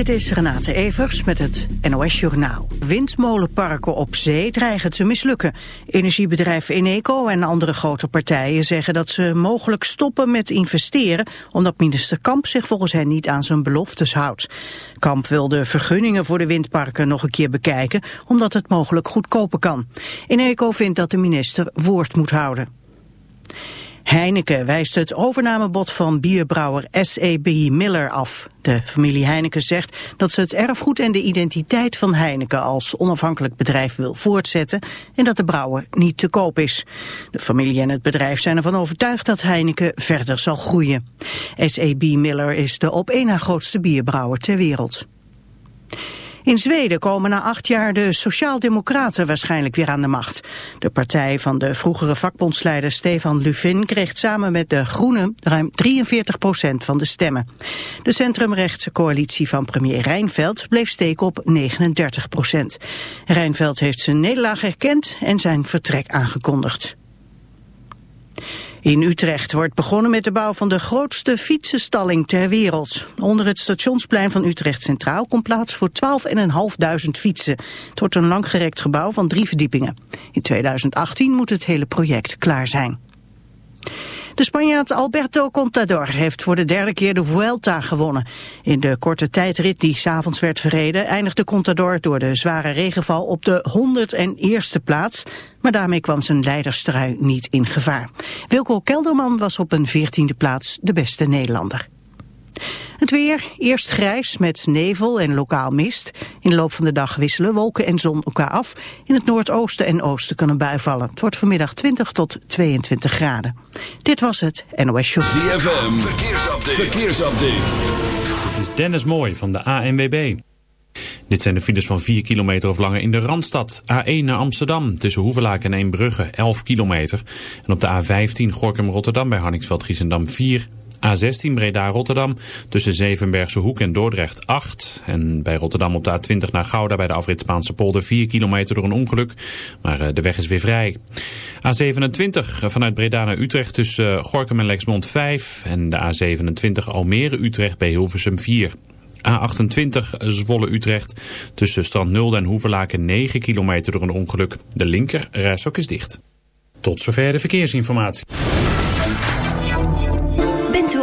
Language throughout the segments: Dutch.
Dit is Renate Evers met het NOS Journaal. Windmolenparken op zee dreigen te mislukken. Energiebedrijf Eneco en andere grote partijen zeggen dat ze mogelijk stoppen met investeren... omdat minister Kamp zich volgens hen niet aan zijn beloftes houdt. Kamp wil de vergunningen voor de windparken nog een keer bekijken... omdat het mogelijk goedkoper kan. Eneco vindt dat de minister woord moet houden. Heineken wijst het overnamebod van bierbrouwer SEB Miller af. De familie Heineken zegt dat ze het erfgoed en de identiteit van Heineken als onafhankelijk bedrijf wil voortzetten en dat de brouwer niet te koop is. De familie en het bedrijf zijn ervan overtuigd dat Heineken verder zal groeien. SEB Miller is de op één na grootste bierbrouwer ter wereld. In Zweden komen na acht jaar de Sociaaldemocraten waarschijnlijk weer aan de macht. De partij van de vroegere vakbondsleider Stefan Löfven kreeg samen met de Groenen ruim 43 procent van de stemmen. De centrumrechtse coalitie van premier Rijnveld bleef steken op 39 procent. Rijnveld heeft zijn nederlaag erkend en zijn vertrek aangekondigd. In Utrecht wordt begonnen met de bouw van de grootste fietsenstalling ter wereld. Onder het stationsplein van Utrecht Centraal komt plaats voor 12.500 fietsen. Het wordt een langgerekt gebouw van drie verdiepingen. In 2018 moet het hele project klaar zijn. De Spanjaard Alberto Contador heeft voor de derde keer de Vuelta gewonnen. In de korte tijdrit die s'avonds werd verreden eindigde Contador door de zware regenval op de 101ste plaats. Maar daarmee kwam zijn leiderstrui niet in gevaar. Wilco Kelderman was op een 14e plaats de beste Nederlander. Het weer, eerst grijs met nevel en lokaal mist. In de loop van de dag wisselen wolken en zon elkaar af. In het noordoosten en oosten kan een bui vallen. Het wordt vanmiddag 20 tot 22 graden. Dit was het NOS Show. ZFM, verkeersupdate. verkeersupdate. Dit is Dennis Mooi van de ANWB. Dit zijn de files van 4 kilometer of langer in de Randstad. A1 naar Amsterdam, tussen Hoevelaak en Eembrugge, 11 kilometer. En op de A15 Gorkum-Rotterdam bij Harningsveld-Giessendam 4 A16 Breda-Rotterdam tussen Zevenbergse Hoek en Dordrecht 8. En bij Rotterdam op de A20 naar Gouda bij de afrit Spaanse polder 4 kilometer door een ongeluk. Maar eh, de weg is weer vrij. A27 vanuit Breda naar Utrecht tussen eh, Gorkum en Lexmond 5. En de A27 Almere-Utrecht bij Hilversum 4. A28 Zwolle-Utrecht tussen Strand Nulde en Hoevelaken 9 kilometer door een ongeluk. De linker reishok is dicht. Tot zover de verkeersinformatie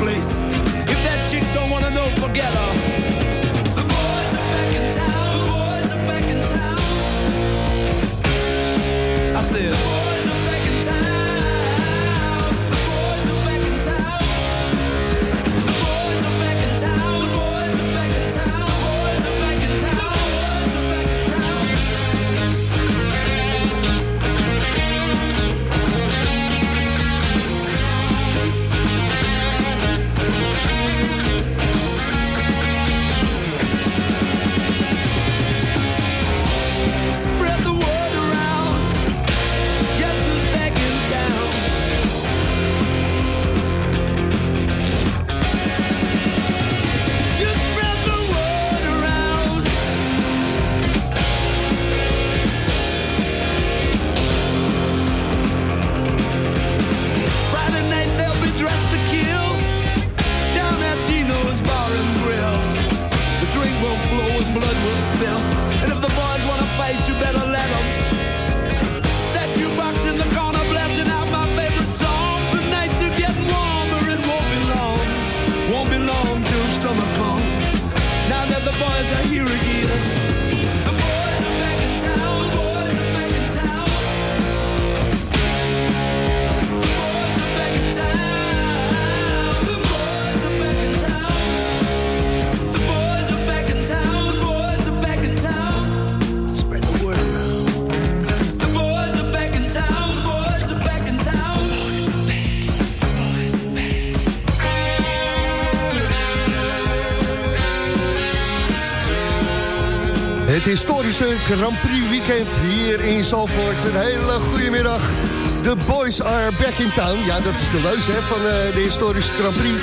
place. Historische Grand Prix weekend hier in Zalvoort. Een hele goede middag. The boys are back in town. Ja, dat is de leus hè, van eh, de historische Grand Prix.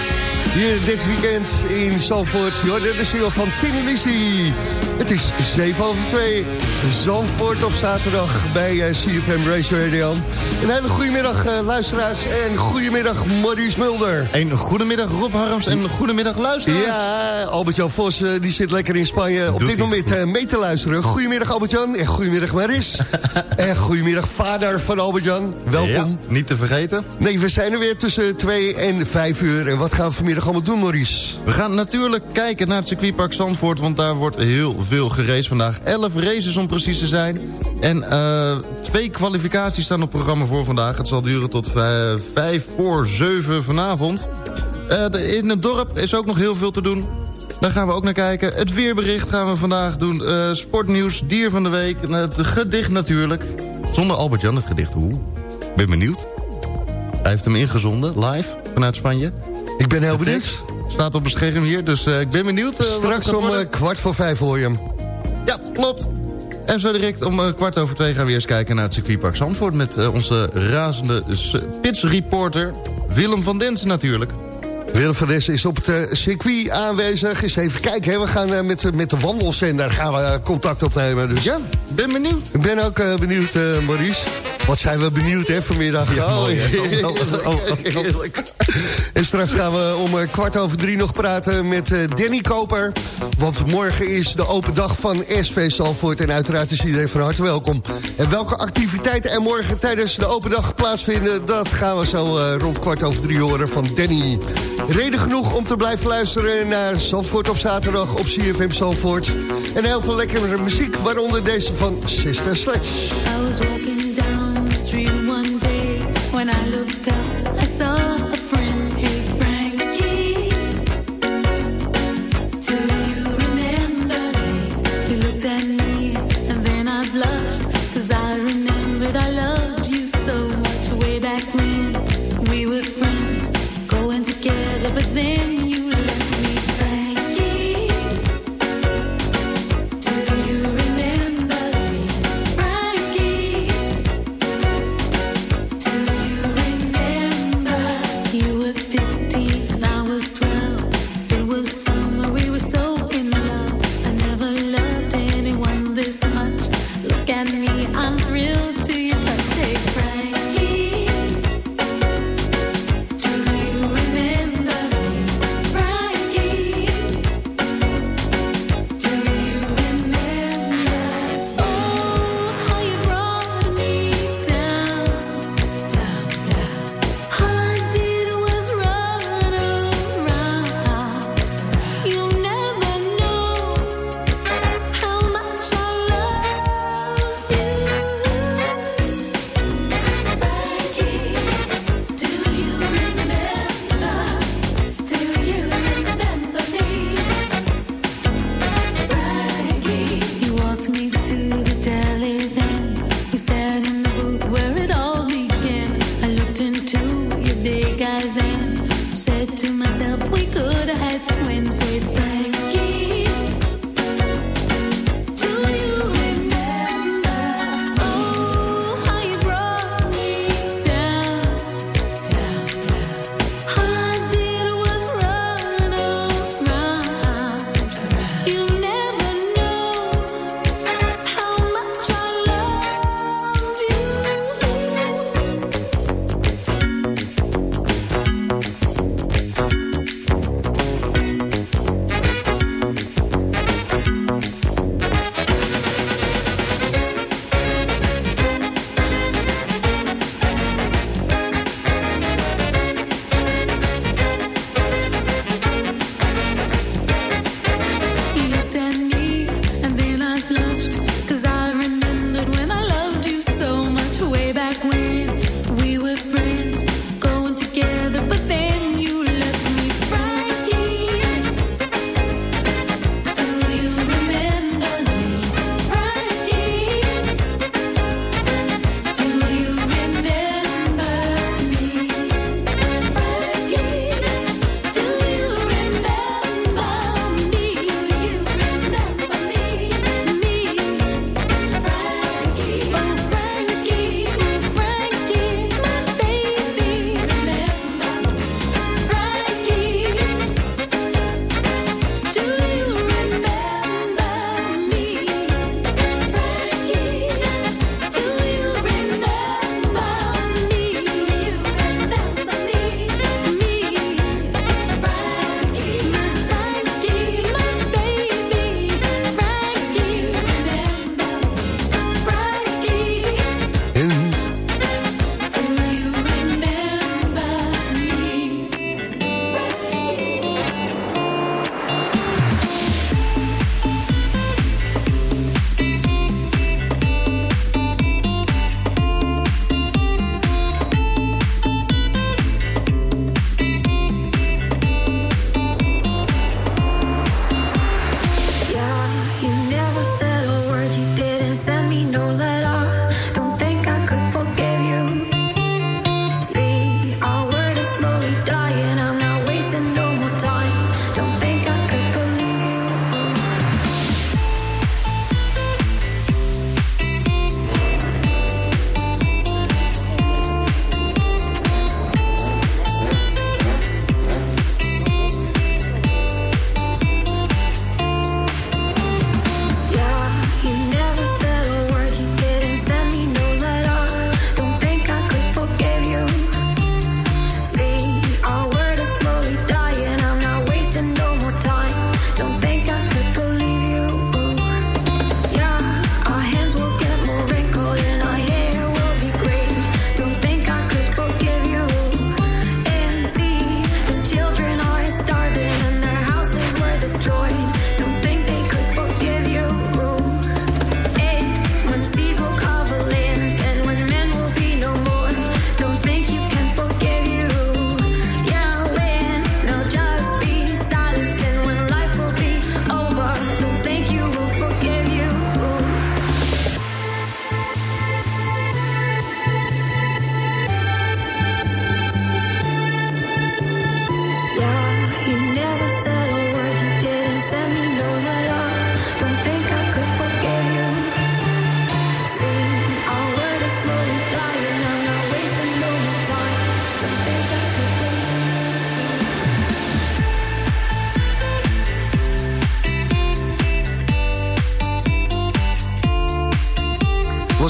Hier dit weekend in Zalvoort. Dit is hier van Tin Lizzy. Het is 7 over 2. Zalvoort op zaterdag bij eh, CFM Race Radio. Een hele goede middag eh, luisteraars en goedemiddag Maurice Mulder. Een goedemiddag Rob Harms en goedemiddag luisteraars. Ja, Albert-Jan Vos eh, die zit lekker in Spanje op Doet dit moment mee te luisteren. Goedemiddag Albert-Jan en goedemiddag Maris. en goedemiddag vader van Albert-Jan. Welkom. Ja, niet te vergeten. Nee, we zijn er weer tussen 2 en 5 uur. En wat gaan we vanmiddag allemaal doen, Maurice? We gaan natuurlijk kijken naar het circuitpark Zandvoort... want daar wordt heel veel geraced vandaag. 11 races om precies te zijn. En eh, twee kwalificaties staan op programma voor vandaag. Het zal duren tot 5 voor 7 vanavond. Eh, in het dorp is ook nog heel veel te doen. Daar gaan we ook naar kijken. Het weerbericht gaan we vandaag doen. Eh, sportnieuws, dier van de week. Het gedicht natuurlijk. Zonder Albert-Jan het gedicht. Hoe? Ben benieuwd. Hij heeft hem ingezonden, live, vanuit Spanje. Ik ben heel benieuwd. Staat op het scherm hier, dus eh, ik ben benieuwd. eh, Straks om eh, kwart voor vijf hoor je hem. Ja, klopt. En zo direct om kwart over twee gaan we eerst kijken naar het circuitpark Zandvoort... met onze razende pitsreporter Willem van Densen natuurlijk. Willem van Dessen is op het circuit aanwezig. Eens even kijken, hè. we gaan met, met de wandelzender gaan we, contact opnemen. Dus Ja, ben benieuwd. ik ben ook benieuwd, Maurice. Wat zijn we benieuwd, hè, vanmiddag. Ja, mooi, oh, oh, oh, en straks gaan we om eh, kwart over drie nog praten met eh, Danny Koper. Want morgen is de open dag van SV Salvoort. En uiteraard is iedereen van harte welkom. En welke activiteiten er morgen tijdens de open dag plaatsvinden... dat gaan we zo eh, rond kwart over drie horen van Danny. Reden genoeg om te blijven luisteren naar Salvoort op zaterdag op CFM Salvoort En heel veel lekkere muziek, waaronder deze van Sister Sledge. I look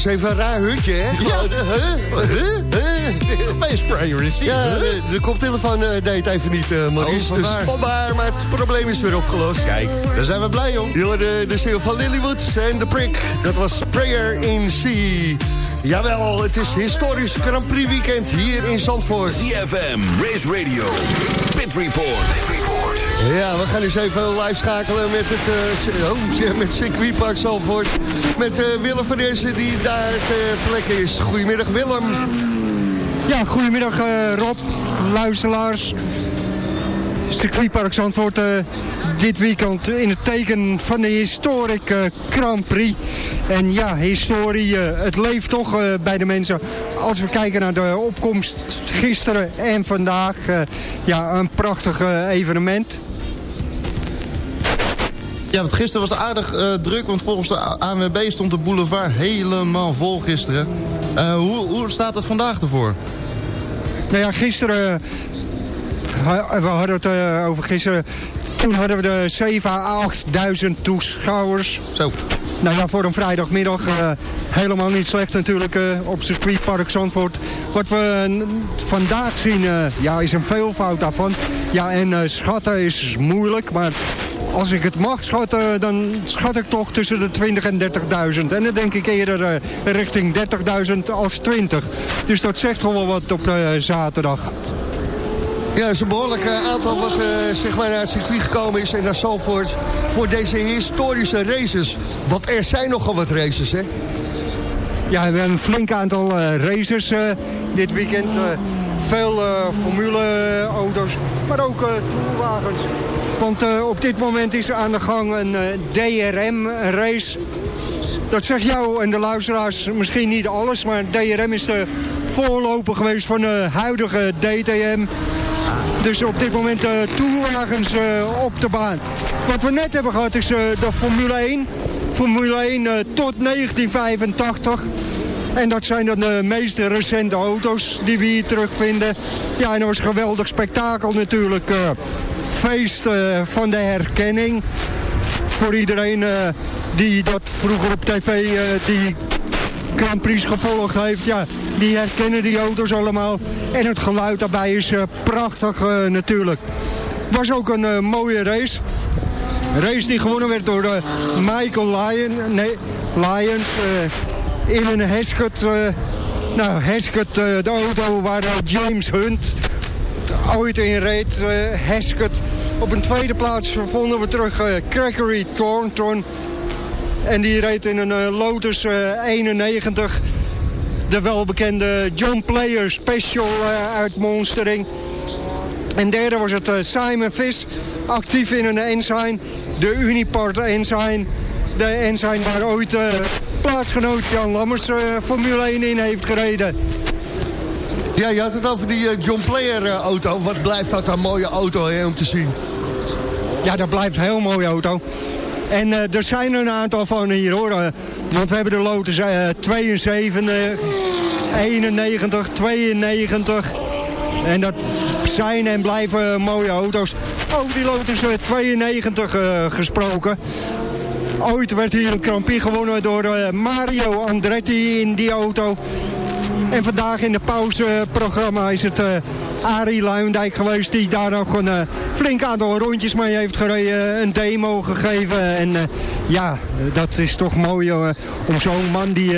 even een raar hutje, hè? Gewoon, huh? Huh? Huh? Is Ja, de, de koptelefoon eh, deed het even niet, eh Maurice. Oh, dus vandaar. vandaar, maar het probleem is weer opgelost. Kijk, Daar zijn we blij om. Jullie de, de single van Lilywood en The Prick. Dat was Prayer in Sea. Jawel, het is historisch Grand Prix weekend hier in Zandvoort. ZFM, Race Radio, Pit Report. Ja, we gaan eens even live schakelen met het uh, oh, met circuitpark Zandvoort. Met uh, Willem van Dessen die daar ter plekke is. Goedemiddag Willem. Ja, goedemiddag uh, Rob, luisteraars. Circuitpark Zandvoort dit weekend in het teken van de historic Grand Prix. En ja, historie, het leeft toch bij de mensen. Als we kijken naar de opkomst gisteren en vandaag. ja, een prachtig evenement. Ja, want gisteren was het aardig uh, druk, want volgens de ANWB stond de boulevard helemaal vol gisteren. Uh, hoe, hoe staat het vandaag ervoor? Nou ja, gisteren... We hadden het uh, over gisteren. Toen hadden we de 7 à 8.000 toeschouwers. Zo. Nou ja, voor een vrijdagmiddag uh, helemaal niet slecht natuurlijk uh, op circuitpark Zandvoort. Wat we vandaag zien, ja, is een veelvoud daarvan. Ja, en schatten is moeilijk, maar als ik het mag schatten, dan schat ik toch tussen de 20 en 30.000. En dan denk ik eerder uh, richting 30.000 als 20. Dus dat zegt toch wel wat op uh, zaterdag. Ja, het is een behoorlijk uh, aantal wat uh, zeg maar naar het circuit gekomen is en naar Zalvoort voor deze historische races. Want er zijn nogal wat races, hè? Ja, we hebben een flink aantal uh, racers dit weekend. veel formuleauto's, maar ook toerwagens. Want uh, op dit moment is aan de gang een uh, DRM-race. Dat zegt jou en de luisteraars misschien niet alles... maar DRM is de voorloper geweest van de huidige DTM. Dus op dit moment uh, toerwagens op de baan. Wat we net hebben gehad is de Formule 1. Formule 1 tot 1985. En dat zijn dan de meest recente auto's die we hier terugvinden. Ja, en dat was een geweldig spektakel natuurlijk feest uh, van de herkenning. Voor iedereen uh, die dat vroeger op tv, uh, die Grand Prix gevolgd heeft. Ja, die herkennen die auto's allemaal. En het geluid daarbij is prachtig natuurlijk. Was ook een mooie race. Een race die gewonnen werd door Michael Lyon, nee, Lyons in een Heskett. nou, Heskett, de auto waar James Hunt ooit in reed. Uh, Heskett. Op een tweede plaats vonden we terug Crackery Thornton. En die reed in een uh, Lotus 91. De welbekende John Player Special uit Monstering. En derde was het Simon Vis. Actief in een Ensign. De Unipart Ensign. De Ensign waar ooit plaatsgenoot Jan Lammers Formule 1 in heeft gereden. Ja, je had het over die uh, John Player uh, auto. Wat blijft dat een mooie auto hè, om te zien? Ja, dat blijft een heel mooie auto. En uh, er zijn een aantal van hier hoor. want we hebben de Lotus 72, 91, 92. En dat zijn en blijven mooie auto's. Over die Lotus 92 gesproken. Ooit werd hier een Prix gewonnen door Mario Andretti in die auto. En vandaag in de pauzeprogramma is het uh, Arie Luindijk geweest... die daar nog een uh, flink aantal rondjes mee heeft gereden. Een demo gegeven. En uh, ja, dat is toch mooi om zo'n man die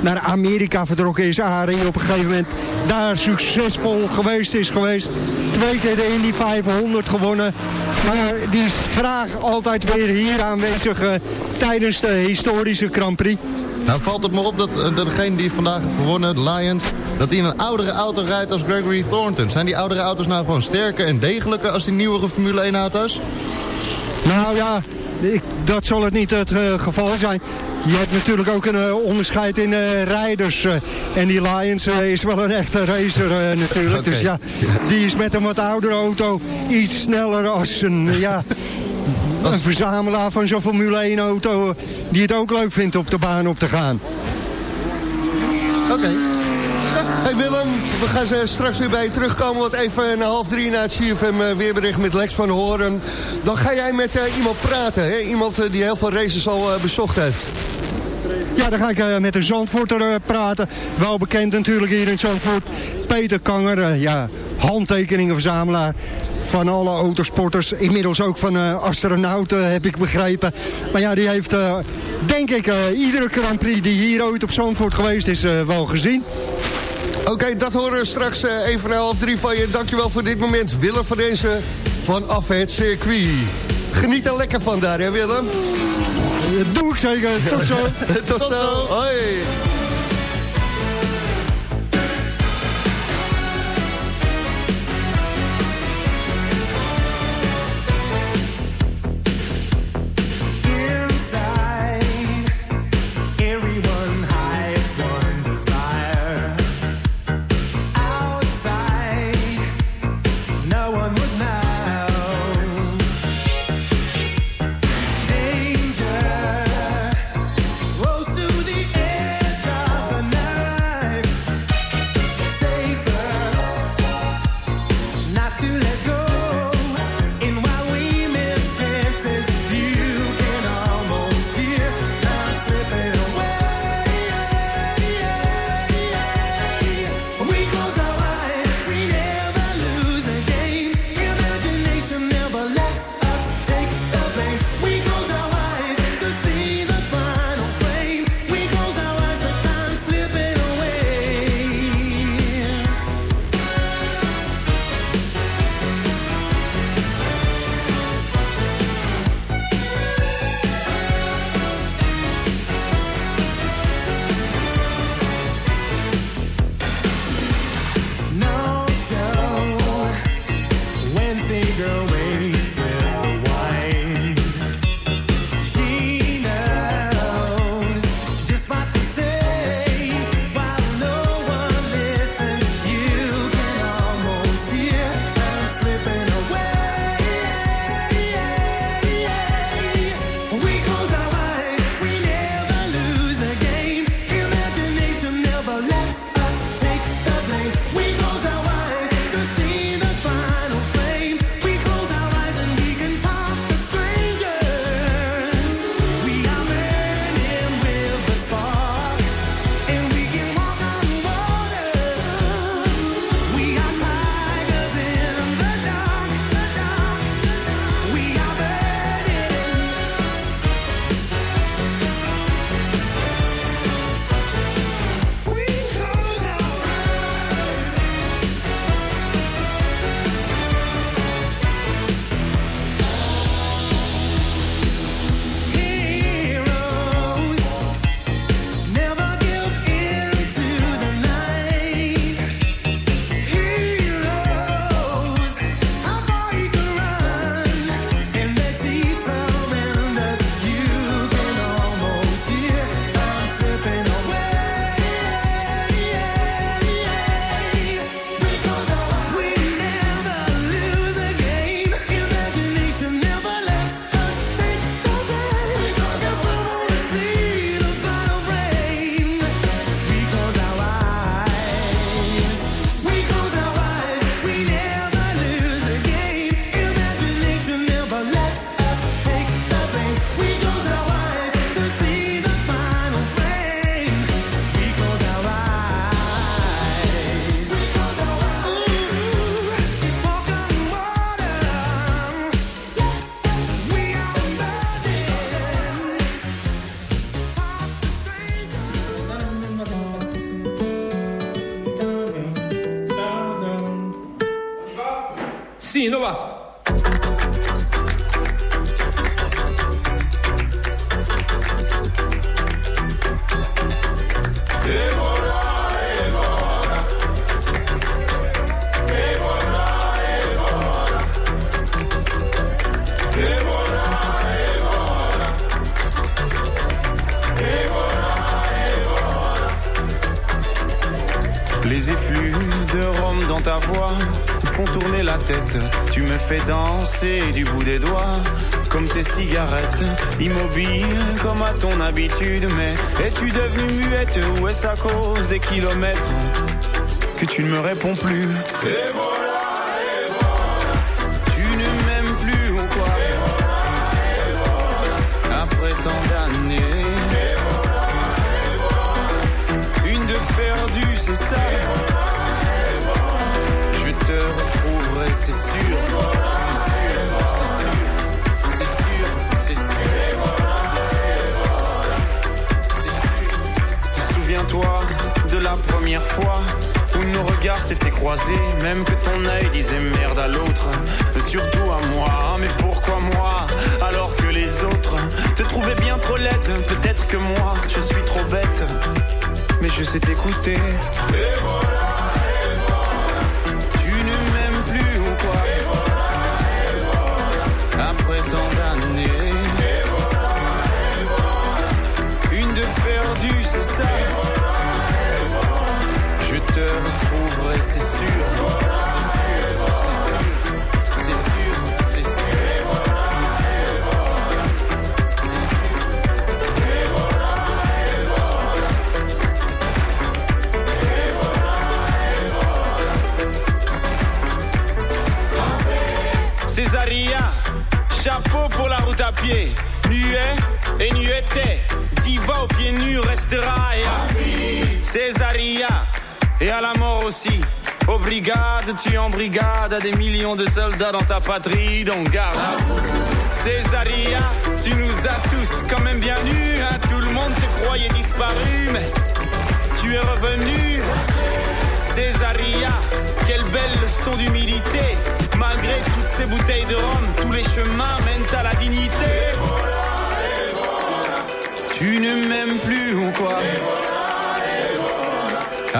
naar Amerika vertrokken is... Arie op een gegeven moment daar succesvol geweest is geweest. Twee keer de Indy 500 gewonnen. Maar die is graag altijd weer hier aanwezig tijdens de historische Grand Prix. Nou valt het me op dat, dat degene die vandaag heeft gewonnen, Lions... dat hij in een oudere auto rijdt als Gregory Thornton. Zijn die oudere auto's nou gewoon sterker en degelijker... als die nieuwere Formule 1 auto's? Nou ja, ik, dat zal het niet het uh, geval zijn. Je hebt natuurlijk ook een uh, onderscheid in uh, rijders. en die Lions is wel een echte racer natuurlijk. Okay. Dus ja, die is met een wat oudere auto iets sneller als een... ja, een verzamelaar van zo'n Formule 1 auto eh, die het ook leuk vindt op de baan op te gaan. Oké. Hey Willem, we gaan eh, straks weer bij je terugkomen. Want even na half drie na het CFM eh, weerbericht met Lex van Horen. Dan ga jij met iemand praten. Hè? Iemand die heel veel races al bezocht heeft. Ja, dan ga ik met een Zandvoorter praten. Wel bekend natuurlijk hier in Zandvoort. Peter Kanger, ja, handtekeningenverzamelaar van alle autosporters. Inmiddels ook van uh, astronauten, heb ik begrepen. Maar ja, die heeft, eh, denk ik, eh, iedere Grand Prix die hier ooit op Zandvoort geweest is, wel gezien. Oké, dat horen we straks even na half drie van je. Dankjewel voor dit moment, Willem van deze van het circuit. Geniet er lekker van daar, hè Willem? Doe ik zeker. Tot zo. Tot, zo. Hoi. que tu ne me réponds plus. Croisés, même que ton œil disait merde à l'autre, surtout à moi. Mais pourquoi moi? Alors que les autres te trouvaient bien trop laide Peut-être que moi je suis trop bête, mais je sais t'écouter. C'est sûr. C'est sûr, c'est sûr, c'est sûr. Césaria, chapeau pour la route à pied. Nuet et nueté, diva aux pieds nus restera. Césaria, et à la mort aussi. Aux brigades, tu en brigade, à des millions de soldats dans ta patrie, donc garde. Césaria, tu nous as tous quand même bien nus, hein. tout le monde te croyait disparu, mais tu es revenu. Césaria, quelle belle leçon d'humilité. Malgré toutes ces bouteilles de rhum, tous les chemins mènent à la dignité. Tu ne m'aimes plus ou quoi?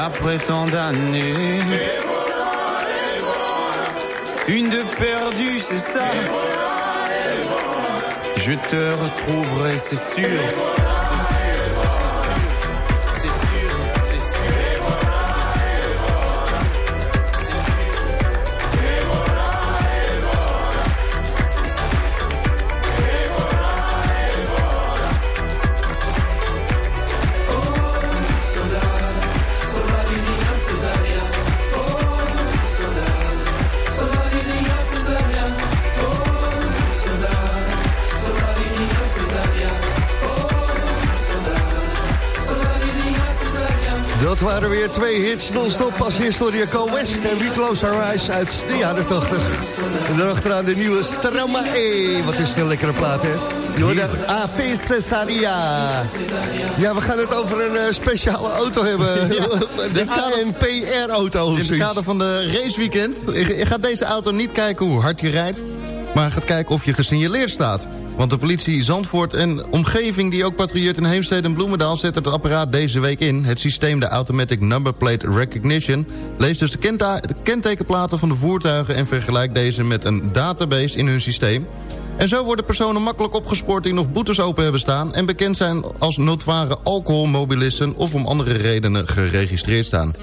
Après tant d'années. Une de perdue, c'est ça. Je te retrouverai, c'est sûr. Dat waren weer twee hits non-stop als Historia Co West en We Close Our Eyes uit de jaren 80. En daarachteraan de nieuwe Strama E. Wat is het een lekkere plaat, hè? AV Cesaria. Ja, we gaan het over een eh, speciale auto hebben. de ANPR-auto. In het kader van de raceweekend. Je gaat deze auto niet kijken hoe hard je rijdt... maar gaat kijken of je gesignaleerd staat. Want de politie Zandvoort en omgeving die ook patrouilleert in Heemstede en Bloemendaal... zet het apparaat deze week in. Het systeem, de Automatic Number Plate Recognition... leest dus de, de kentekenplaten van de voertuigen... en vergelijkt deze met een database in hun systeem. En zo worden personen makkelijk opgespoord die nog boetes open hebben staan... en bekend zijn als notoire alcoholmobilisten... of om andere redenen geregistreerd staan.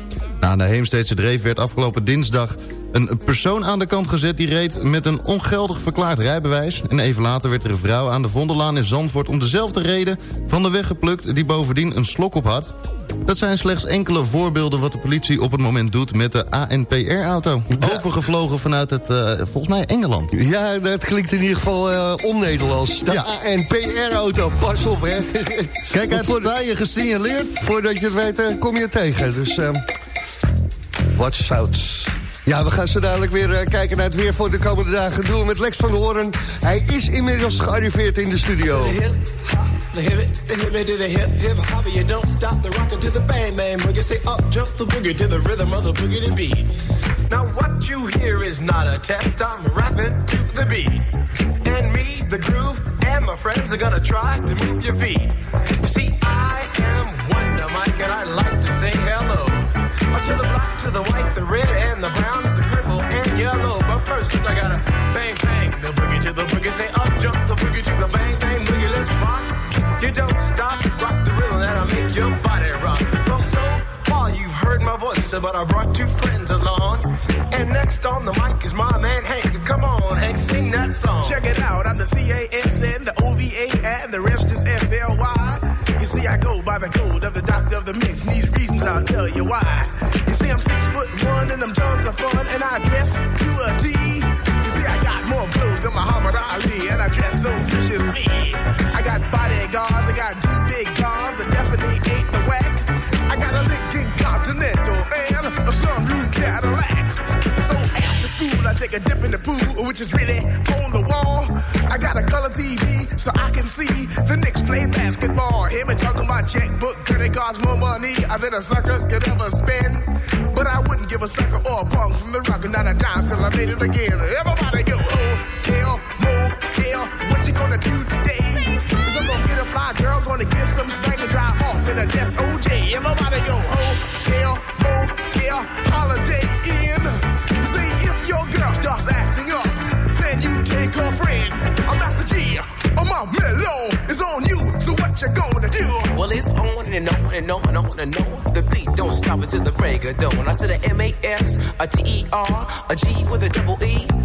Na de Heemsteedse dreef werd afgelopen dinsdag een persoon aan de kant gezet... die reed met een ongeldig verklaard rijbewijs. En even later werd er een vrouw aan de Vondellaan in Zandvoort... om dezelfde reden van de weg geplukt... die bovendien een slok op had. Dat zijn slechts enkele voorbeelden wat de politie op het moment doet... met de ANPR-auto. Overgevlogen vanuit het, eh, volgens mij, Engeland. Ja, dat klinkt in ieder geval eh, on-Nederlands. De ANPR-auto, pas op, hè. Kijk uit, sta je gesignaleerd. Voordat je het weet, eh, kom je tegen. Dus, ehm watch out. Ja, we gaan zo dadelijk weer eh, kijken naar het weer voor de komende dagen. Doen we met Lex van Hoorn. Hij is inmiddels gearriveerd in de studio. The hip, the hip, to the hip, hip hopper. You don't stop the rocker to the bang bang boogie. Say up, jump the boogie to the rhythm of the boogie to beat. Now what you hear is not a test. I'm rapping to the beat, and me, the groove, and my friends are gonna try to move your feet. You see, first, I gotta bang bang the boogie to the boogie. Say up, jump the boogie to the bang bang boogie. Let's rock. You don't stop, rock the rhythm that'll make your body rock. Well, so far you've heard my voice, but I brought two friends along. And next on the mic is my man Hank. Come on, Hank, sing that song. Check it out, I'm the C-A-S-N, the O-V-A, and the rest is F-L-Y. You see, I go by the code of the doctor of the mix, and these reasons I'll tell you why. You see, I'm six foot one, and I'm which is really on the wall. I got a color TV so I can see the Knicks play basketball. Him and talking my checkbook, could it cost more money than a sucker could ever spend? But I wouldn't give a sucker or a punk from the rock, not a dime till I made it again. Everybody go, oh, motel, what you gonna do today? Cause I'm gonna get a fly girl, gonna get some and on and on and on. The beat don't stop until the break of dawn. I said a M A S, a T E R, a G with a double E.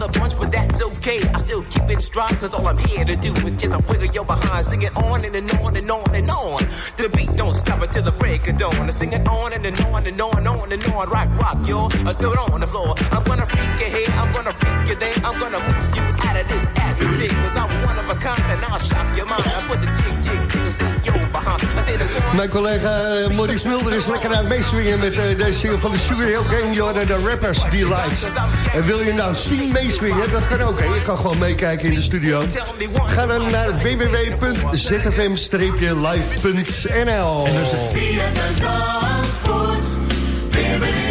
the bunch, but that's okay. I still keep it strong, cause all I'm here to do is just a wiggle your behind. Sing it on and, and on and on and on. The beat don't stop until the break of dawn. I sing it on and, and on and on and on and on. Rock, rock, yo. I do it on the floor. I'm gonna freak you here, I'm gonna freak you there. I'm gonna move you out of this atmosphere, cause I'm one of a kind and I'll shock your mind. I put the jig, jig, jiggles in Mijn collega eh, Maurice Mulder is lekker aan het meeswingen met eh, deze single van de Sugar Hill Gang. Jordan, de Rappers Delight. En wil je nou zien meeswingen? Dat kan ook. Hè? Je kan gewoon meekijken in de studio. Ga dan naar www.zfm-live.nl En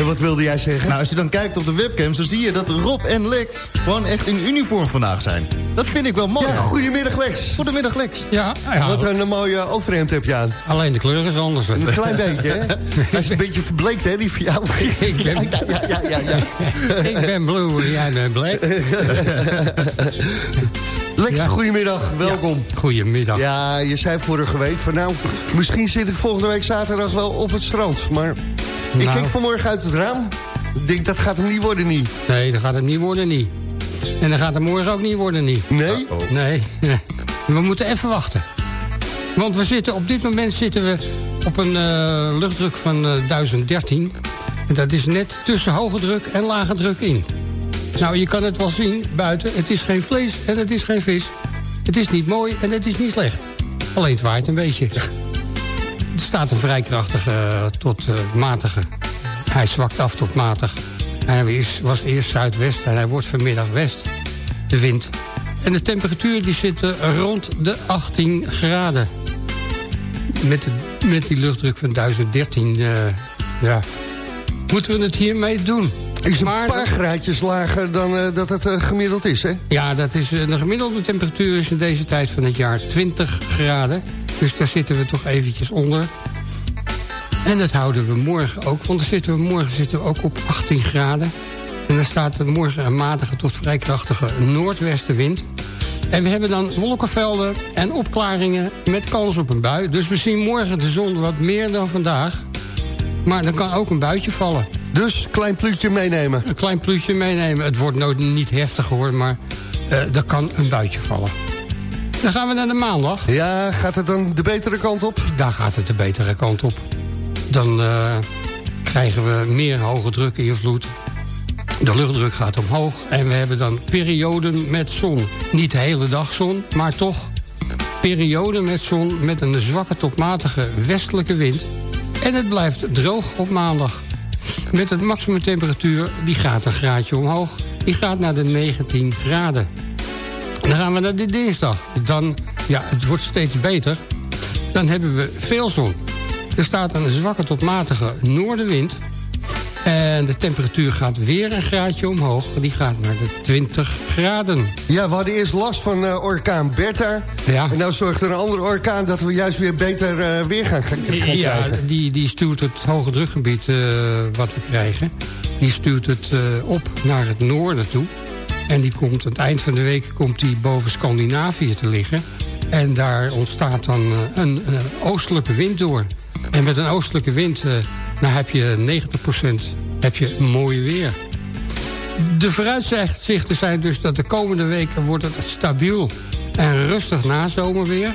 wat wilde jij zeggen? Nou, als je dan kijkt op de webcam, dan zie je dat Rob en Lex gewoon echt in uniform vandaag zijn. Dat vind ik wel mooi. Ja, goedemiddag Lex. Goedemiddag Lex. Ja, ja. Wat een mooie overhemd heb je aan. Alleen de kleur is anders. Een klein beetje, hè? Hij is een beetje verbleekt, hè, die van jou. Ik ben, Ja, ja, ja, ja, ja. ik ben blue en jij bent black. Lex, Ja. goedemiddag. Welkom. Goedemiddag. Ja, je zei vorige week van nou, misschien zit ik volgende week zaterdag wel op het strand. Maar ik Nou. keek vanmorgen uit het raam. Ik denk, dat gaat hem niet worden, niet. Nee, dat gaat het niet worden, niet. En dat gaat het morgen ook niet worden, niet. Nee? Nee. We moeten even wachten. Want we zitten, op dit moment zitten we op een eh, luchtdruk van eh, 1013. En dat is net tussen hoge druk en lage druk in. Nou, je kan het wel zien buiten. Het is geen vlees en het is geen vis. Het is niet mooi en het is niet slecht. Alleen het waait een beetje. Er staat een vrij krachtige eh, tot eh, matige. Hij zwakt af tot matig. Hij is, was eerst zuidwest en hij wordt vanmiddag west. De wind. En de temperatuur die zit eh, rond de 18 graden. Met, de, met die luchtdruk van 1013, eh, ja. Moeten we het hiermee doen? Is een paar graadjes lager dan dat het gemiddeld is, hè? Ja, dat is, de gemiddelde temperatuur is in deze tijd van het jaar 20 graden. Dus daar zitten we toch eventjes onder. En dat houden we morgen ook. Want dan zitten we, morgen zitten we ook op 18 graden. En dan staat er morgen een matige tot vrij krachtige noordwestenwind. En we hebben dan wolkenvelden en opklaringen met kans op een bui. Dus we zien morgen de zon wat meer dan vandaag. Maar dan kan ook een buitje vallen. Dus klein pluutje meenemen. Een klein pluutje meenemen. Het wordt nooit niet heftig hoor, maar eh er kan een buitje vallen. Dan gaan we naar de maandag. Ja, gaat het dan de betere kant op? Daar gaat het de betere kant op. Dan eh, krijgen we meer hoge druk invloed. De luchtdruk gaat omhoog. En we hebben dan perioden met zon. Niet de hele dag zon, maar toch perioden met zon... met een zwakke tot matige westelijke wind. En het blijft droog op maandag. Met een maximumtemperatuur, die gaat een graadje omhoog. Die gaat naar de 19 graden. Dan gaan we naar de dinsdag. Dan, ja, het wordt steeds beter. Dan hebben we veel zon. Er staat een zwakke tot matige noordenwind. En de temperatuur gaat weer een graadje omhoog. Die gaat naar de 20 graden. Ja, we hadden eerst last van eh, orkaan Bertha. Ja. En nou zorgt er een andere orkaan dat we juist weer beter eh, weer gaan, gaan gaan Ja, krijgen. die, die stuurt het hoge drukgebied eh, wat we krijgen... die stuurt het op naar het noorden toe. En die komt, aan het eind van de week komt die boven Scandinavië te liggen. En daar ontstaat dan eh, een eh, oostelijke wind door. En met een oostelijke wind eh, nou heb je 90% heb je mooi weer. De vooruitzichten zijn dus dat de komende weken wordt het stabiel en rustig nazomerweer.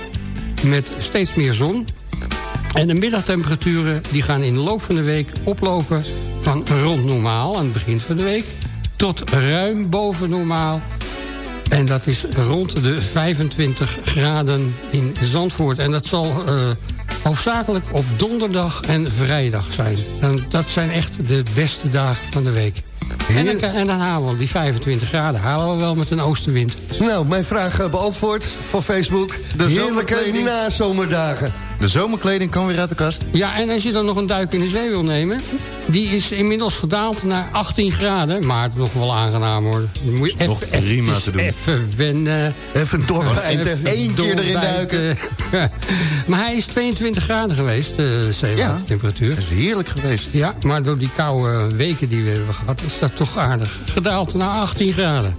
Met steeds meer zon. En de middagtemperaturen die gaan in de loop van de week oplopen van rond normaal aan het begin van de week... tot ruim boven normaal. En dat is rond de 25 graden in Zandvoort. En dat zal eh, hoofdzakelijk op donderdag en vrijdag zijn. En dat zijn echt de beste dagen van de week. En dan, en dan halen we die 25 graden halen we wel met een oostenwind. Nou, mijn vraag eh, beantwoord van Facebook. De Heerlijke zomerkleding. nazomerdagen. De zomerkleding kan weer uit de kast. Ja, en als je dan nog een duik in de zee wil nemen... die is inmiddels gedaald naar 18 graden. Maar nog wel aangenaam hoor. Dan moet je nog even, prima even- te doen. Even wennen. Even. Even Eén keer erin doorbijten. maar hij is 22 graden geweest, de zeewatertemperatuur. Dat is heerlijk geweest. Ja, maar door die koude weken die we hebben gehad... is dat toch aardig gedaald naar 18 graden.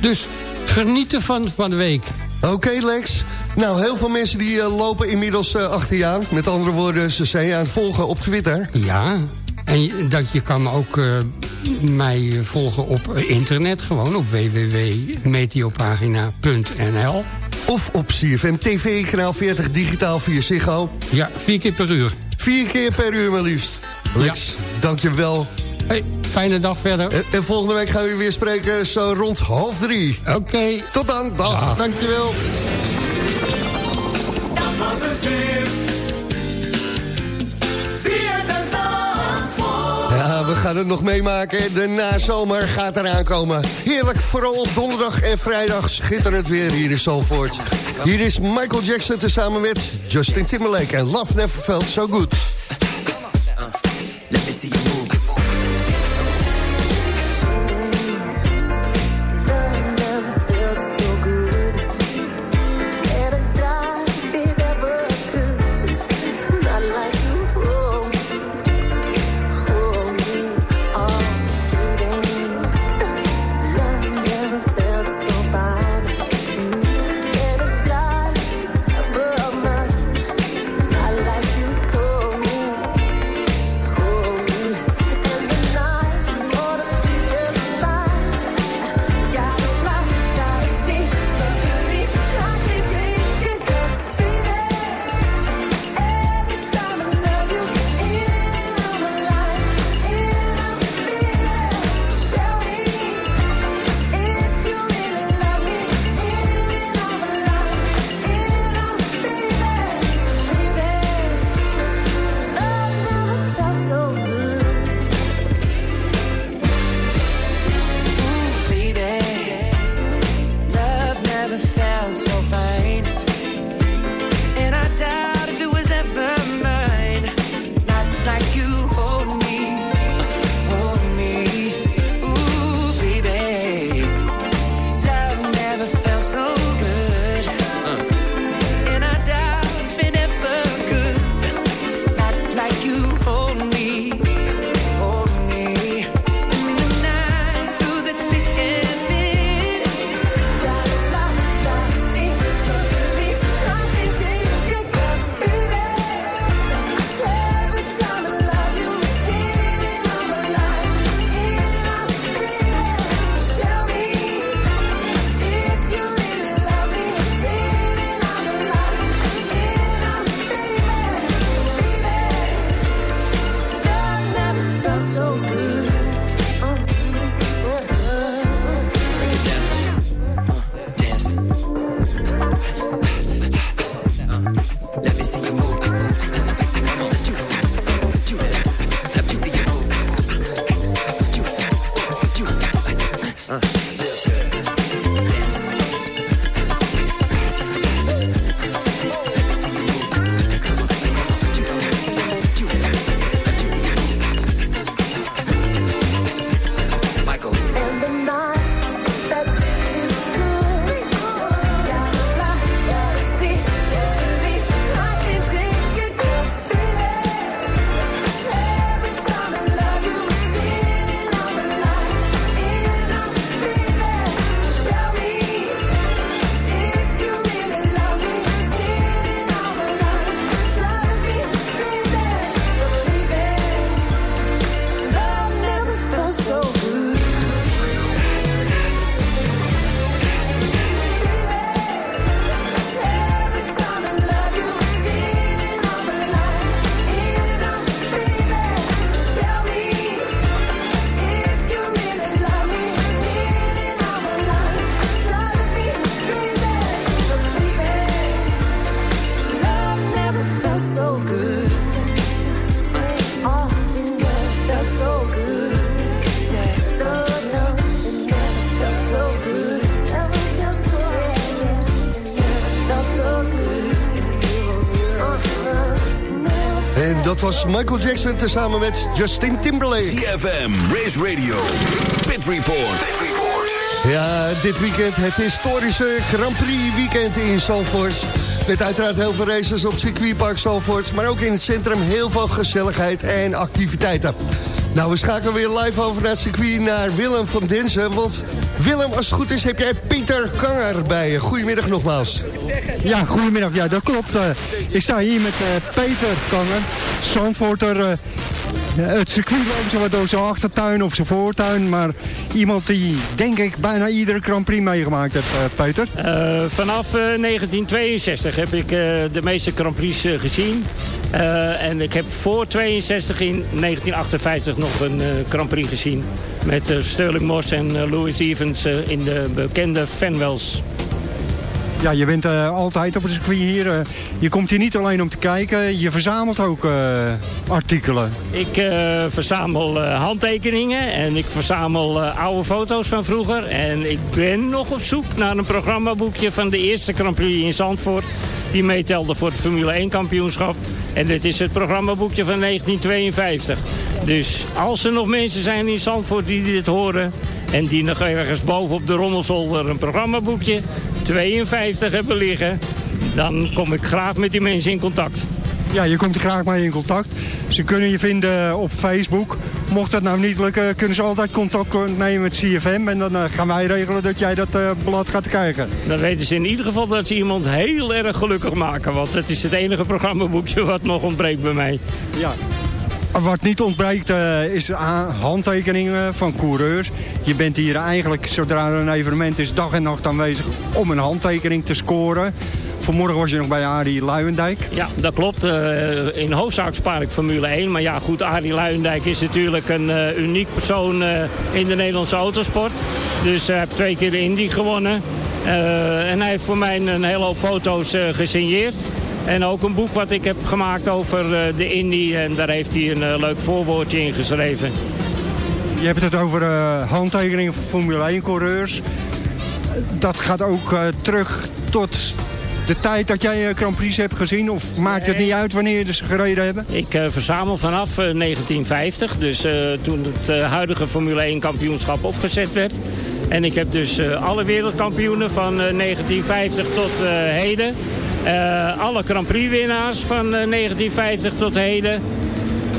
Dus geniet ervan van de week. Oké, Lex. Nou, heel veel mensen die eh, lopen inmiddels eh, achter je aan. Met andere woorden, ze zijn je aan het volgen op Twitter. Ja, en je- dat je kan ook eh, mij volgen op internet. Gewoon op www.meteopagina.nl. Of op CFM TV, kanaal 40, digitaal via Ziggo. Ja, vier keer per uur. Vier keer per uur maar liefst. Lex, dank je wel. Hey, fijne dag verder. En, en volgende week gaan we weer spreken zo rond half drie. Oké. Tot dan, dag. Dag. Dank Ja, we gaan het nog meemaken. De nazomer gaat eraan komen. Heerlijk, vooral op donderdag en vrijdag schitterend weer hier in Zalvoort. Hier is Michael Jackson tezamen met Justin Timberlake. En Love Never Felt So Good. Let me see you. Jackson tezamen met Justin Timberlake. CFM, Race Radio, Pit Report. Ja, dit weekend het historische Grand Prix weekend in Zalvoort. Met uiteraard heel veel races op circuitpark Zalvoort. Maar ook in het centrum heel veel gezelligheid en activiteiten. Nou, we schakelen weer live over naar het circuit naar Willem van Denzen. Want Willem, als het goed is, heb jij Pieter Kanger bij je. Goedemiddag nogmaals. Ja, goedemiddag. Ja, dat klopt. Eh, ik sta hier met eh, Peter Kanger, Zandvoorter. eh, het circuit loopt zo wat door zijn achtertuin of zijn voortuin. Maar iemand die, denk ik, bijna iedere Grand Prix meegemaakt heeft, eh, Peter. Eh, vanaf eh, 1962 heb ik de meeste Grand gezien. En ik heb voor 62 in 1958 nog een Grand Prix gezien. Met Sterling Moss en Louis Evans in de bekende Fenwells. Ja, je bent eh, altijd op het circuit hier. eh, je komt hier niet alleen om te kijken, je verzamelt ook eh, artikelen. Ik verzamel handtekeningen en ik verzamel oude foto's van vroeger. En ik ben nog op zoek naar een programmaboekje van de eerste Grand in Zandvoort. Die meetelde voor het Formule 1 kampioenschap. En dit is het programmaboekje van 1952. Dus als er nog mensen zijn in Zandvoort die dit horen... en die nog ergens boven op de rommelzolder een programmaboekje 52 hebben liggen... dan kom ik graag met die mensen in contact. Ja, je komt er graag mee in contact. Ze kunnen je vinden op Facebook. Mocht dat nou niet lukken, kunnen ze altijd contact nemen met CFM. En dan eh, gaan wij regelen dat jij dat eh, blad gaat krijgen. Dan weten ze in ieder geval dat ze iemand heel erg gelukkig maken. Want het is het enige programmaboekje wat nog ontbreekt bij mij. Ja. Wat niet ontbreekt eh, is handtekeningen van coureurs. Je bent hier eigenlijk, zodra er een evenement is, dag en nacht aanwezig om een handtekening te scoren. Vanmorgen was je nog bij Arie Luijendijk. Ja, dat klopt. Eh, in hoofdzaak spaar ik Formule 1. Maar ja, goed, Arie Luijendijk is natuurlijk een eh, uniek persoon eh, in de Nederlandse autosport. Dus hij heeft twee keer de Indy gewonnen. Eh, en hij heeft voor mij een hele hoop foto's eh, gesigneerd. En ook een boek wat ik heb gemaakt over eh, de Indy. En daar heeft hij een eh, leuk voorwoordje in geschreven. Je hebt het over eh, handtekeningen van Formule 1-coureurs. Dat gaat ook terug tot de tijd dat jij Grand Prix hebt gezien? Of maakt het niet uit wanneer ze gereden hebben? Ik verzamel vanaf eh, 1950, dus toen het huidige Formule 1 kampioenschap opgezet werd. En ik heb dus alle wereldkampioenen van eh, 1950 tot heden. Eh, alle Grand Prix winnaars van eh, 1950 tot heden.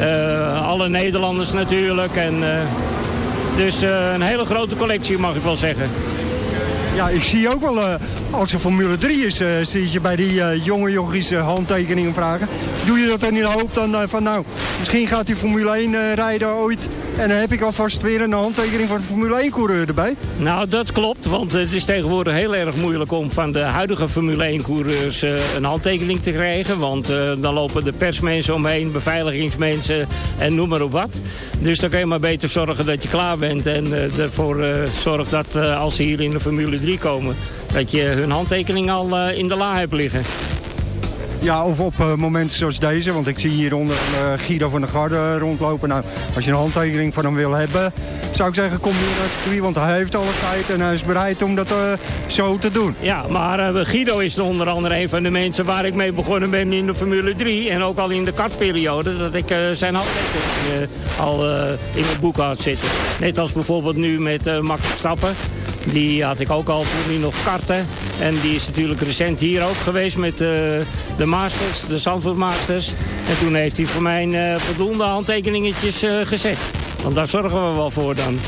Eh, alle Nederlanders natuurlijk. En, eh, dus eh, een hele grote collectie mag ik wel zeggen. Ja, ik zie ook wel, eh, als er Formule 3 is, eh, zie je bij die eh, jonge jochies handtekeningen vragen. Doe je dat dan in de hoop dan van, nou, misschien gaat die Formule 1 eh, rijden ooit. En dan heb ik alvast weer een handtekening van de Formule 1-coureur erbij. Nou, dat klopt, want het is tegenwoordig heel erg moeilijk om van de huidige Formule 1-coureurs eh, een handtekening te krijgen. Want dan lopen de persmensen omheen, beveiligingsmensen en noem maar op wat. Dus dan kan je maar beter zorgen dat je klaar bent en ervoor eh, zorg dat als ze hier in de Formule 3 komen, dat je hun handtekening al eh, in de la hebt liggen. Ja, of op eh, momenten zoals deze, want ik zie hieronder eh Guido van der Garde rondlopen. Nou, als je een handtekening van hem wil hebben, zou ik zeggen, kom hier naar het circuit, want hij heeft alle tijd en hij is bereid om dat zo te doen. Ja, maar Guido is onder andere een van de mensen waar ik mee begonnen ben in de Formule 3. En ook al in de kartperiode, dat ik zijn handtekening al in het boek had zitten. Net als bijvoorbeeld nu met Max Verstappen. Die had ik ook al toen hij nog karten. En die is natuurlijk recent hier ook geweest met eh, de Masters, de Zandvoort Masters. En toen heeft hij voor mij eh, voldoende handtekeningetjes eh, gezet. Want daar zorgen we wel voor dan.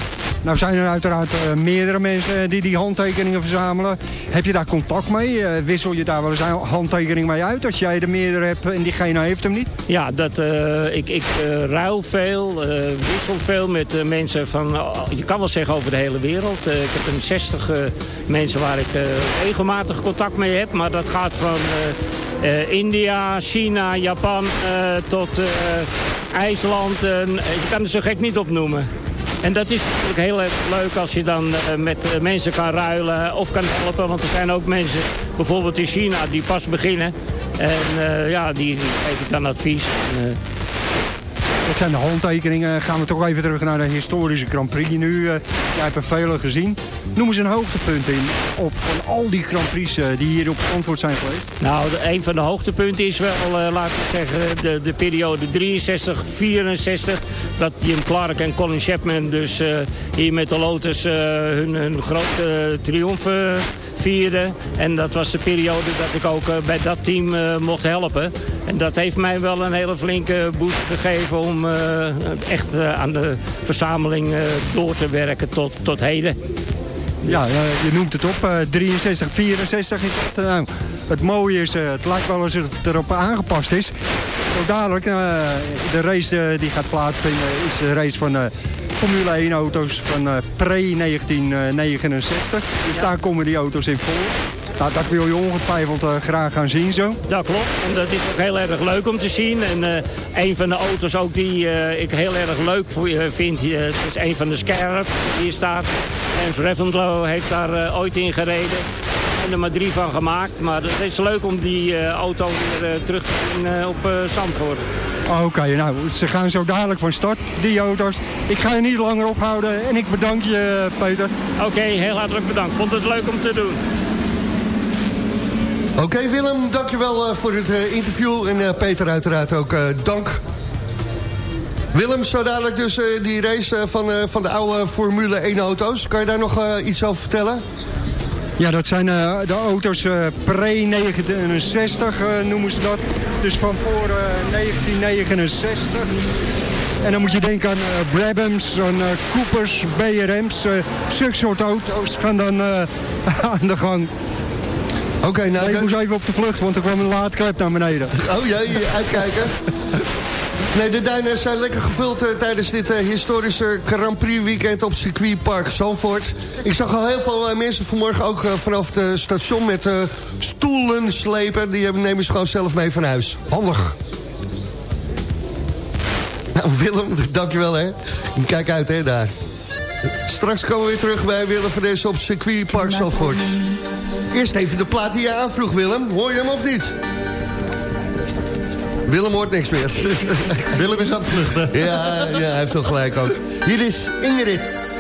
Nou zijn er uiteraard eh, meerdere mensen die die handtekeningen verzamelen. Heb je daar contact mee? Eh, wissel je daar wel eens een handtekening mee uit als jij er meerdere hebt en diegene heeft hem niet? Ja, dat, eh, ik, ik ruil veel, wissel veel met mensen van, je kan wel zeggen over de hele wereld. Ik heb een 60 eh, mensen waar ik regelmatig contact mee heb. Maar dat gaat van India, China, Japan tot IJsland. Je kan het zo gek niet opnoemen. En dat is natuurlijk heel erg leuk als je dan eh, met eh, mensen kan ruilen of kan helpen. Want er zijn ook mensen, bijvoorbeeld in China, die pas beginnen. En eh, ja, die, geef ik dan advies. Dat zijn de handtekeningen. Gaan we toch even terug naar de historische Grand Prix nu. Uh, jij hebt er vele gezien. Noem eens een hoogtepunt in op van al die Grand Prix uh, die hier op Zandvoort zijn geweest. Nou, een van de hoogtepunten is wel, uh, laten we zeggen, de, de periode 63, 64. Dat Jim Clark en Colin Chapman dus hier met de Lotus hun, hun grote triomf vierden. En dat was de periode dat ik ook bij dat team mocht helpen. En dat heeft mij wel een hele flinke boost gegeven om uh, echt aan de verzameling door te werken tot, tot heden. Ja, je noemt het op. 63, 64 is het. Nou, het mooie is, het lijkt wel alsof het erop aangepast is. Zo dadelijk, de race die gaat plaatsvinden is de race van Formule 1 auto's van pre-1969. Dus daar komen die auto's in voor. Nou, dat wil je ongetwijfeld uh, graag gaan zien zo. Dat klopt. En dat is ook heel erg leuk om te zien. En uh, een van de auto's ook die uh, ik heel erg leuk vind, het is een van de Scarab die hier staat. En Revendlo heeft daar ooit in gereden. En er maar drie van gemaakt. Maar het is leuk om die auto weer terug te zien op Zandvoort. Oké, nou, ze gaan zo dadelijk van start, die auto's. Ik ga je niet langer ophouden en ik bedank je, Peter. Oké, heel hartelijk bedankt. Vond het leuk om te doen. Oké okay, Willem, dankjewel uh, voor het uh, interview. En uh, Peter uiteraard ook dank. Willem, zo dadelijk dus die race van, van de oude Formule 1 auto's. Kan je daar nog iets over vertellen? Ja, dat zijn de auto's pre-69 noemen ze dat. Dus van voor 1969. En dan moet je denken aan Brabhams, aan Coopers, BRM's. Zulke soort auto's gaan dan aan de gang. Oké, okay, nou... Nee, ik moest even op de vlucht, want er kwam een laadklep naar beneden. Oh jee, uitkijken. Nee, de duinen zijn lekker gevuld uh, tijdens dit uh, historische Grand Prix weekend op circuitpark Zandvoort. Ik zag al heel veel uh, mensen vanmorgen ook vanaf het station met stoelen slepen. Die nemen ze gewoon zelf mee van huis. Handig. Nou, Willem, dankjewel hè. Kijk uit hè, daar. Straks komen we weer terug bij Willem van deze op circuitpark Zandvoort. Eerst even de plaat die je aanvroeg, Willem. Hoor je hem of niet? Willem hoort niks meer. Willem is aan het vluchten. Ja, ja, hij heeft toch gelijk ook. Hier is Ingrid.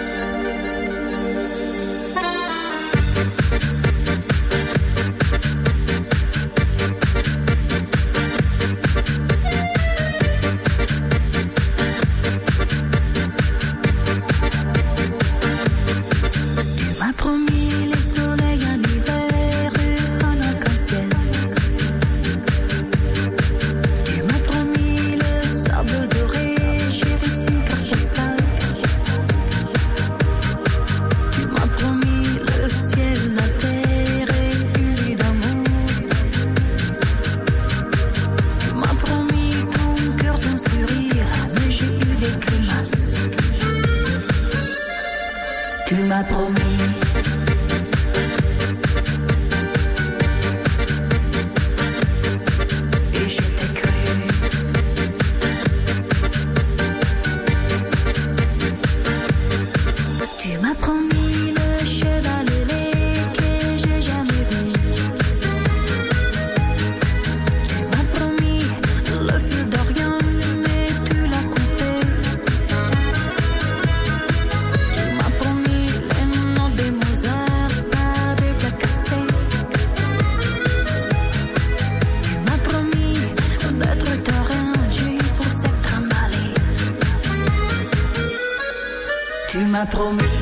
compromis.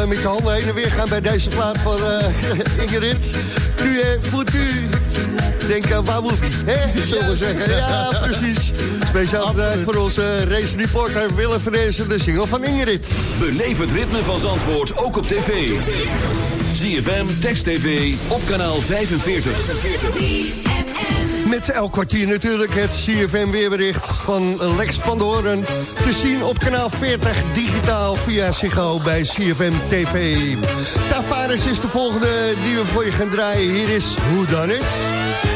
Eh, met je handen heen en weer gaan bij deze plaat van eh, Ingrid. Tu es foutu. Denk aan hè? Zullen we zeggen. Ja, precies. Speciaal voor onze race reporter Willem van Dezen, de single van Ingrid. Beleef het ritme van Zandvoort ook op tv. ZFM, Text TV, op kanaal 45. Met elk kwartier natuurlijk het CFM weerbericht van Lex van Hoorn. Te zien op kanaal 40 digitaal via Ziggo bij CFM TV. Tavares is de volgende die we voor je gaan draaien. Hier is Hoe Dan It.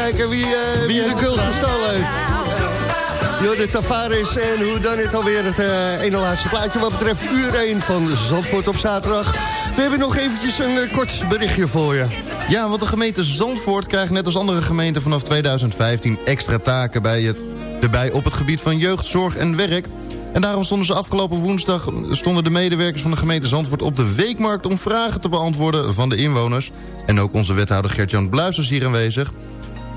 Kijken wie, eh, wie de kult gestolen heeft. Jorde Tavares en hoe dan het alweer het eh, ene laatste plaatje... wat betreft uur 1 van Zandvoort op zaterdag. We hebben nog eventjes een eh, kort berichtje voor je. Ja, want de gemeente Zandvoort krijgt net als andere gemeenten vanaf 2015 extra taken bij het, erbij op het gebied van jeugd, zorg en werk. En daarom stonden ze afgelopen woensdag stonden de medewerkers van de gemeente Zandvoort op de weekmarkt om vragen te beantwoorden van de inwoners. En ook onze wethouder Gert-Jan Bluis was hier aanwezig.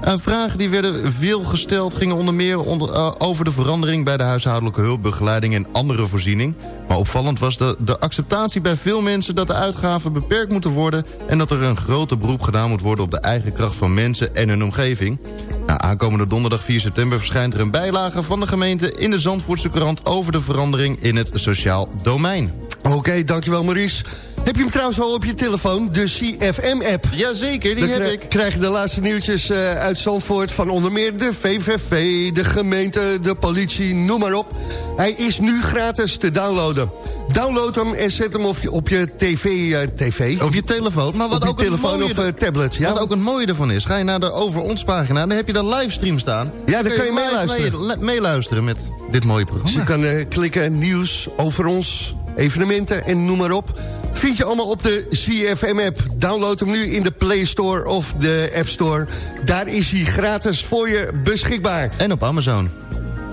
En vragen die werden veel gesteld gingen onder meer onder, eh, over de verandering bij de huishoudelijke hulp, begeleiding en andere voorziening. Maar opvallend was de, de acceptatie bij veel mensen dat de uitgaven beperkt moeten worden en dat er een grote beroep gedaan moet worden op de eigen kracht van mensen en hun omgeving. Nou, aankomende donderdag 4 september verschijnt er een bijlage van de gemeente in de Zandvoortse krant over de verandering in het sociaal domein. Oké, dankjewel Maurice. Heb je hem trouwens al op je telefoon, de CFM-app? Jazeker, die Dan heb ik. krijg je de laatste nieuwtjes eh, uit Zandvoort... van onder meer de VVV, de gemeente, de politie, noem maar op. Hij is nu gratis te downloaden. Download hem en zet hem op je, op je tv, eh, tv. Op je telefoon. Maar wat op je ook een telefoon mooie of eh, tablet. Ja, Wat ook een mooie ervan is, ga je naar de Over Ons pagina... dan heb je de livestream staan. Ja, dan kan je meeluisteren. mee- meeluisteren met dit mooie Dus je programma. kan klikken, nieuws over ons, evenementen en noem maar op. Vind je allemaal op de CFM-app. Download hem nu in de Play Store of de App Store. Daar is hij gratis voor je beschikbaar. En op Amazon.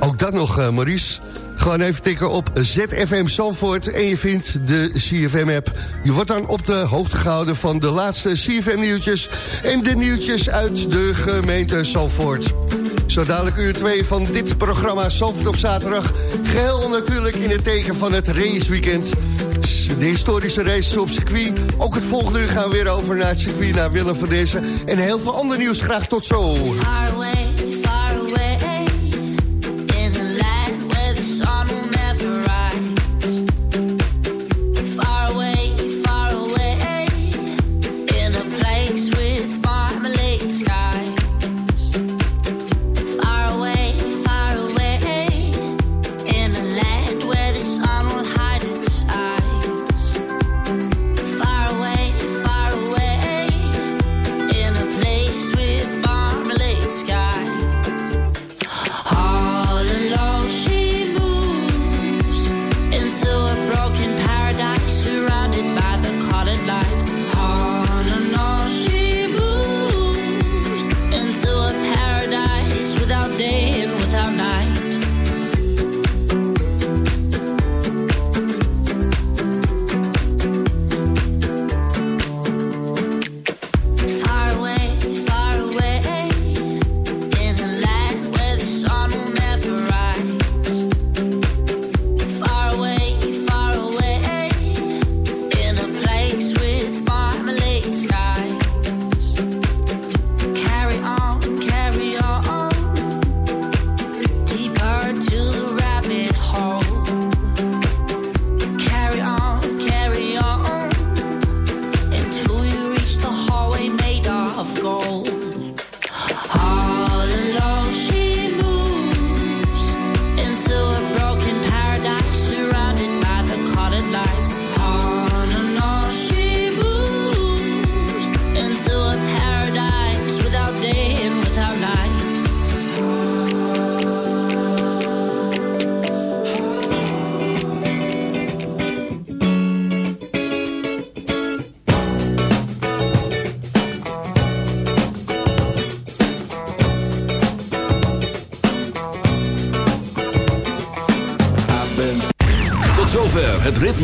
Ook dat nog, eh, Maurice. Gewoon even tikken op ZFM Zandvoort en je vindt de CFM-app. Je wordt dan op de hoogte gehouden van de laatste CFM-nieuwtjes... en de nieuwtjes uit de gemeente Zandvoort. Zo dadelijk uur 2 van dit programma Zandvoort op zaterdag. Geheel natuurlijk in het teken van het raceweekend. De historische race op circuit. Ook het volgende uur gaan we weer over naar het circuit, naar Willem van Dezen. En heel veel ander nieuws. Graag tot zo.